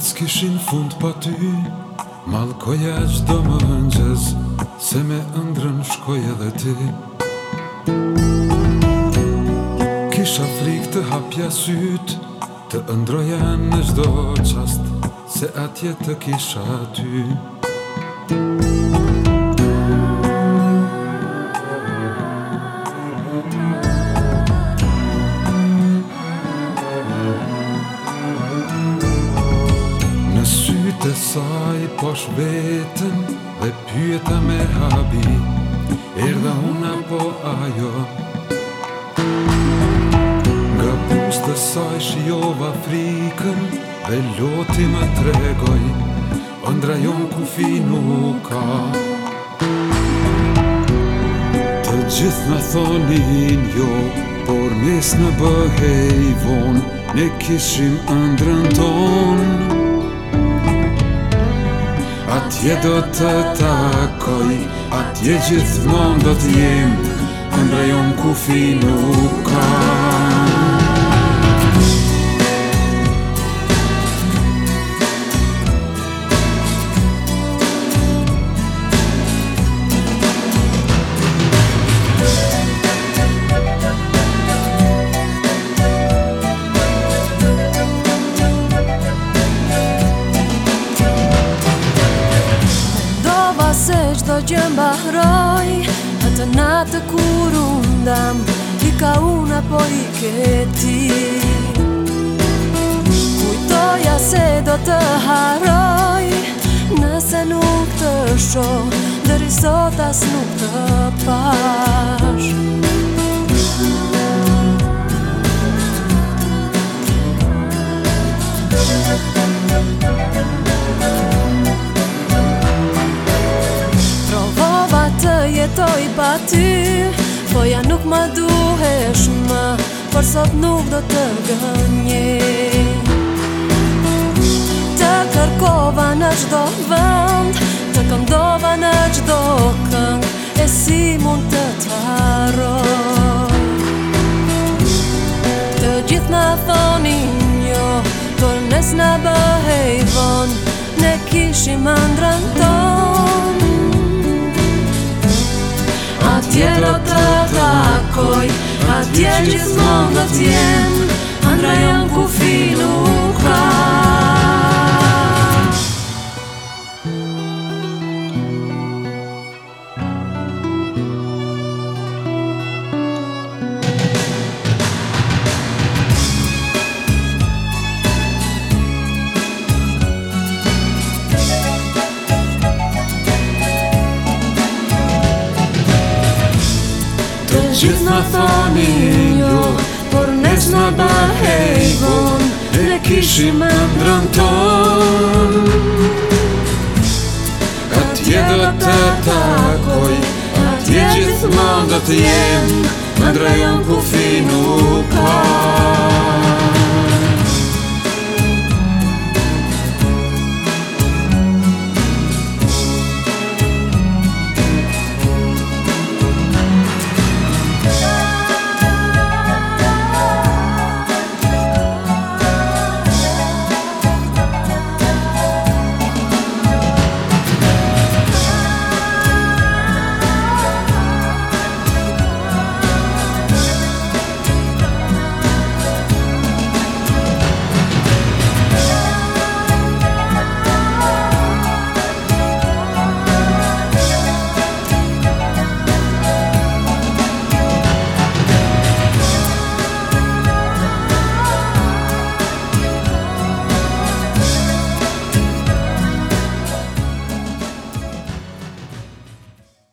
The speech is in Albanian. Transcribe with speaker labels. Speaker 1: Vetë s'kishin fund pa ty Malkoja që do më hëngjes Se me ëndrën shkoj edhe ti Kisha frik të hapja syt Të ëndroja në gjdo qast Se atje të kisha ty Muzika Të saj posh vetën dhe pyeta me habi Erda una po ajo Nga pusë të saj shiova frikën dhe loti më tregoj Ondra jonë ku fi nuk ka Të gjithë në thonin jo Por mes në bëhej vonë Ne kishim ëndrën tonë Att jedotetakai, att jedziedzic w a jem, Andrejom kufinuka.
Speaker 2: që në të natë kur undam Ti ka una po i keti Kujtoja se do të haroj Nëse nuk të shoh Dëri sot as nuk të pash Kujtoja se do të haroj jetoj pa ty Po ja nuk ma duhesh më Por sot nuk do të gënje Të kërkova në gjdo vënd Të këndova në gjdo këng E si mund të të haro Të gjithë në thoni një jo, nes në bëhej von Në kishim andra spokój, a jedzie znów do qështë në të një por nështë në bërë
Speaker 1: hejvon dhe kishim në ndrënton A t'je dhe të takoj a t'je qështë mundat jen në ndrënjën ku finu